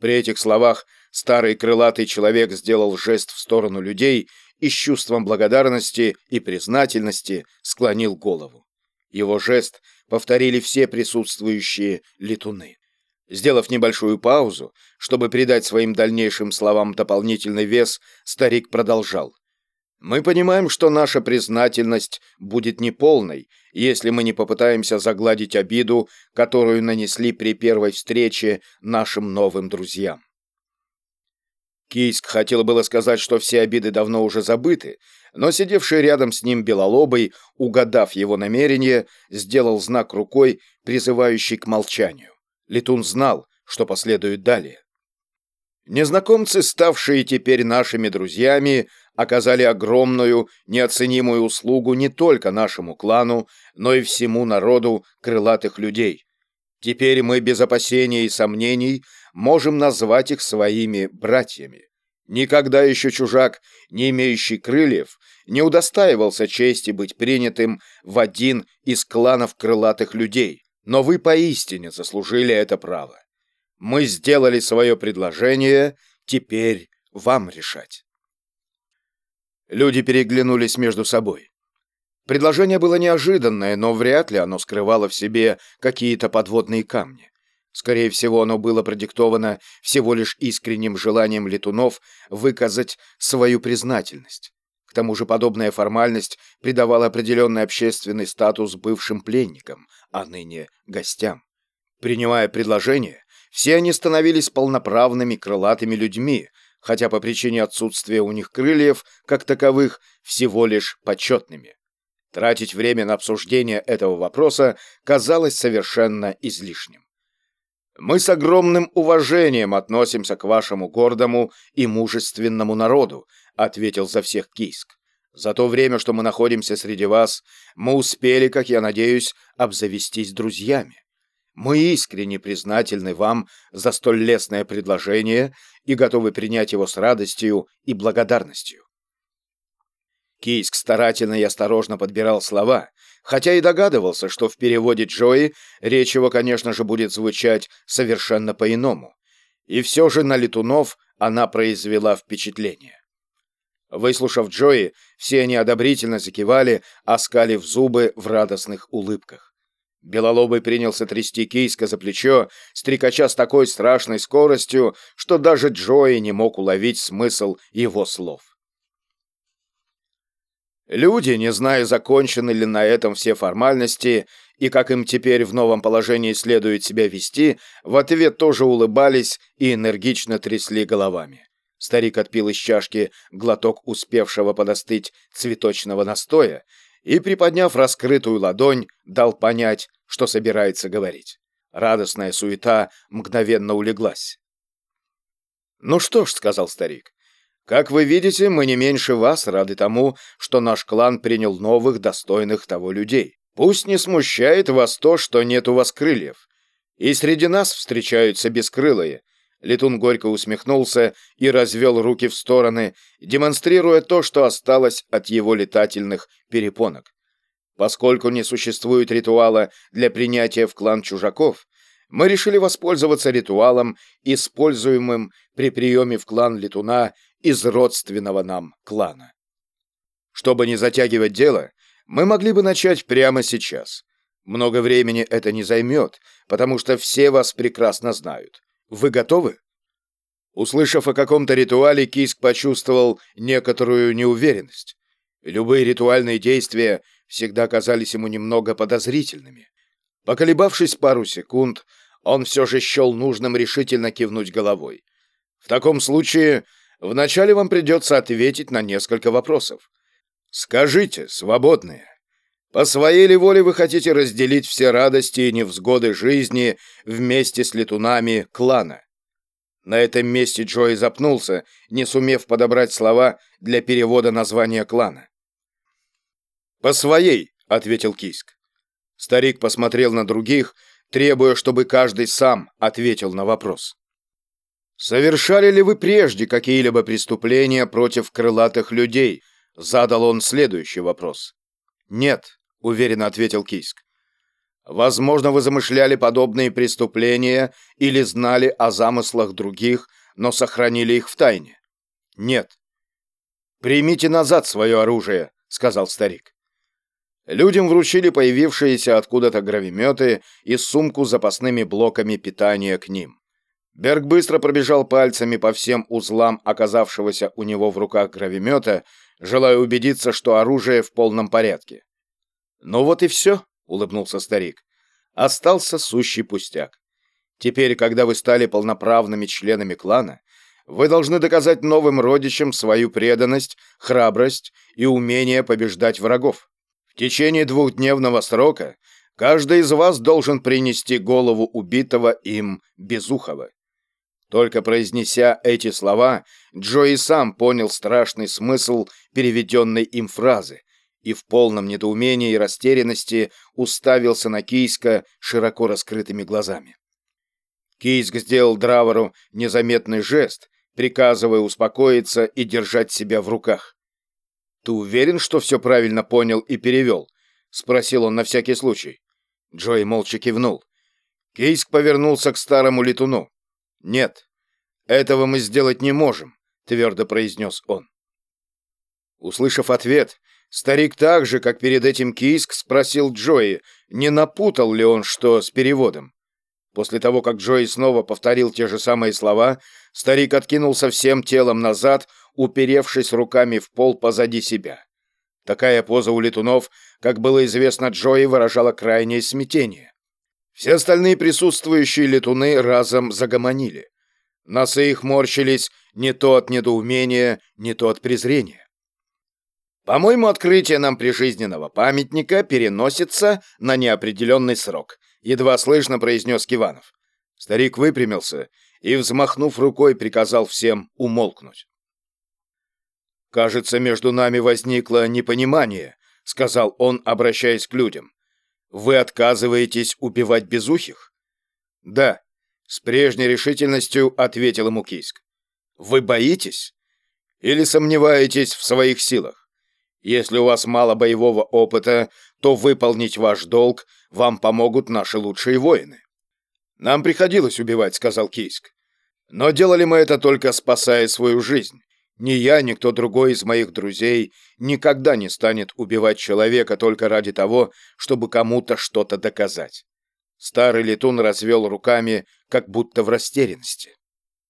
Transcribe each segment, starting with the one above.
При этих словах старый крылатый человек сделал жест в сторону людей и с чувством благодарности и признательности склонил голову. Его жест повторили все присутствующие летуны. Сделав небольшую паузу, чтобы придать своим дальнейшим словам дополнительный вес, старик продолжал. «Мы понимаем, что наша признательность будет неполной, если мы не попытаемся загладить обиду, которую нанесли при первой встрече нашим новым друзьям. Кийск хотел было сказать, что все обиды давно уже забыты, но сидевший рядом с ним Белолобый, угадав его намерение, сделал знак рукой, призывающий к молчанию. Летун знал, что последует далее. Незнакомцы, ставшие теперь нашими друзьями, оказали огромную, неоценимую услугу не только нашему клану, но и всему народу крылатых людей. Теперь мы без опасения и сомнений можем назвать их своими братьями. Никогда еще чужак, не имеющий крыльев, не удостаивался чести быть принятым в один из кланов крылатых людей, но вы поистине заслужили это право. Мы сделали свое предложение, теперь вам решать. Люди переглянулись между собой. Предложение было неожиданное, но вряд ли оно скрывало в себе какие-то подводные камни. Скорее всего, оно было продиктовано всего лишь искренним желанием летунов выказать свою признательность. К тому же подобная формальность придавала определенный общественный статус бывшим пленникам, а ныне гостям. Принимая предложение, все они становились полноправными крылатыми людьми, хотя по причине отсутствия у них крыльев, как таковых, всего лишь почетными. Тратить время на обсуждение этого вопроса казалось совершенно излишним. Мы с огромным уважением относимся к вашему гордому и мужественному народу, ответил за всех Кийск. За то время, что мы находимся среди вас, мы успели, как я надеюсь, обзавестись друзьями. Мы искренне признательны вам за столь лестное предложение и готовы принять его с радостью и благодарностью. Кийск старательно и осторожно подбирал слова, хотя и догадывался, что в переводе Джои речь его, конечно же, будет звучать совершенно по-иному. И все же на летунов она произвела впечатление. Выслушав Джои, все они одобрительно закивали, оскалив зубы в радостных улыбках. Белолобый принялся трясти Кейска за плечо, стрекача с такой страшной скоростью, что даже Джои не мог уловить смысл его слов. Люди, не зная, закончены ли на этом все формальности и как им теперь в новом положении следует себя вести, в ответ тоже улыбались и энергично трясли головами. Старик отпил из чашки глоток успевшего подостыть цветочного настоя и, приподняв раскрытую ладонь, дал понять, что собирается говорить. Радостная суета мгновенно улеглась. «Ну что ж», — сказал старик, как вы видите, мы не меньше вас рады тому, что наш клан принял новых, достойных того людей. Пусть не смущает вас то, что нет у вас крыльев. И среди нас встречаются бескрылые. Летун горько усмехнулся и развел руки в стороны, демонстрируя то, что осталось от его летательных перепонок. Поскольку не существует ритуала для принятия в клан чужаков, мы решили воспользоваться ритуалом, используемым при приеме в клан летуна из родственного нам клана. Чтобы не затягивать дело, мы могли бы начать прямо сейчас. Много времени это не займет, потому что все вас прекрасно знают. Вы готовы? Услышав о каком-то ритуале, Киск почувствовал некоторую неуверенность. Любые ритуальные действия всегда казались ему немного подозрительными. Поколебавшись пару секунд, он все же счел нужным решительно кивнуть головой. В таком случае Вначале вам придется ответить на несколько вопросов. Скажите, свободные, по своей ли воле вы хотите разделить все радости и невзгоды жизни вместе с летунами клана? На этом месте Джои запнулся, не сумев подобрать слова для перевода названия клана. «По своей», — ответил Киск. Старик посмотрел на других, требуя, чтобы каждый сам ответил на вопрос. «Совершали ли вы прежде какие-либо преступления против крылатых людей?» Задал он следующий вопрос. «Нет», — уверенно ответил Кийск. Возможно, вы замышляли подобные преступления или знали о замыслах других, но сохранили их в тайне. Нет. Примите назад свое оружие, сказал старик. Людям вручили появившиеся откуда-то гравиметы и сумку с запасными блоками питания к ним. Берг быстро пробежал пальцами по всем узлам оказавшегося у него в руках гравимета, желая убедиться, что оружие в полном порядке. «Ну вот и все», — улыбнулся старик. «Остался сущий пустяк. Теперь, когда вы стали полноправными членами клана, вы должны доказать новым родичам свою преданность, храбрость и умение побеждать врагов. В течение двухдневного срока каждый из вас должен принести голову убитого им Безухова. Только произнеся эти слова, Джо сам понял страшный смысл переведенной им фразы и в полном недоумении и растерянности уставился на Кийска широко раскрытыми глазами. Кийск сделал Дравору незаметный жест, приказывая успокоиться и держать себя в руках. «Ты уверен, что все правильно понял и перевел?» — спросил он на всякий случай. Джой молча кивнул. Кейск повернулся к старому летуну. «Нет, этого мы сделать не можем», — твердо произнес он. Услышав ответ, старик так же, как перед этим Кийск, спросил Джои, не напутал ли он что с переводом. После того, как Джои снова повторил те же самые слова, старик откинулся всем телом назад, уперевшись руками в пол позади себя. Такая поза у летунов, как было известно Джои, выражала крайнее смятение. Все остальные присутствующие летуны разом загомонили. Носы их морщились не то от недоумения, не то от презрения. По-моему, открытие нам прижизненного памятника переносится на неопределенный срок, едва слышно произнес Киванов. Старик выпрямился и, взмахнув рукой, приказал всем умолкнуть. «Кажется, между нами возникло непонимание», — сказал он, обращаясь к людям. «Вы отказываетесь убивать безухих?» «Да», — с прежней решительностью ответил ему Кийск. «Вы боитесь? Или сомневаетесь в своих силах? Если у вас мало боевого опыта, то выполнить ваш долг вам помогут наши лучшие воины». «Нам приходилось убивать», — сказал Кийск. «Но делали мы это только спасая свою жизнь. Ни я, ни кто другой из моих друзей никогда не станет убивать человека только ради того, чтобы кому-то что-то доказать. Старый летун развел руками, как будто в растерянности.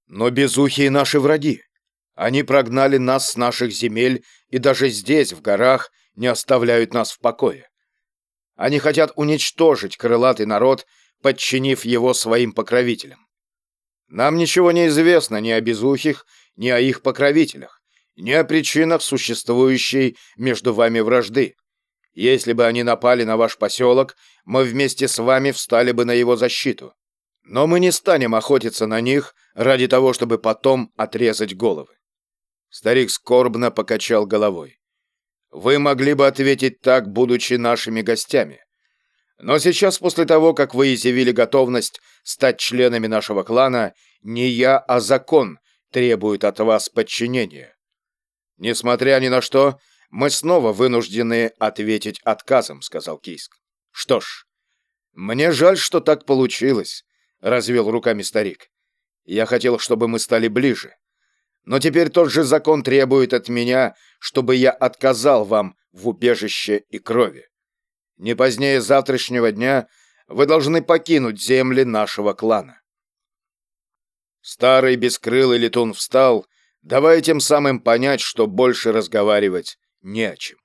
Но безухие наши враги. Они прогнали нас с наших земель и даже здесь, в горах, не оставляют нас в покое. Они хотят уничтожить крылатый народ, подчинив его своим покровителям. Нам ничего не известно ни о безухих, ни о их покровителях, ни о причинах существующей между вами вражды. Если бы они напали на ваш поселок, мы вместе с вами встали бы на его защиту. Но мы не станем охотиться на них ради того, чтобы потом отрезать головы. Старик скорбно покачал головой. Вы могли бы ответить так, будучи нашими гостями. Но сейчас, после того, как вы изъявили готовность стать членами нашего клана, не я, а закон требует от вас подчинения. Несмотря ни на что, мы снова вынуждены ответить отказом, сказал Кийск. Что ж, мне жаль, что так получилось, развел руками старик. Я хотел, чтобы мы стали ближе. Но теперь тот же закон требует от меня, чтобы я отказал вам в убежище и крови. Не позднее завтрашнего дня вы должны покинуть земли нашего клана. Старый бескрылый летун встал, давая тем самым понять, что больше разговаривать не о чем.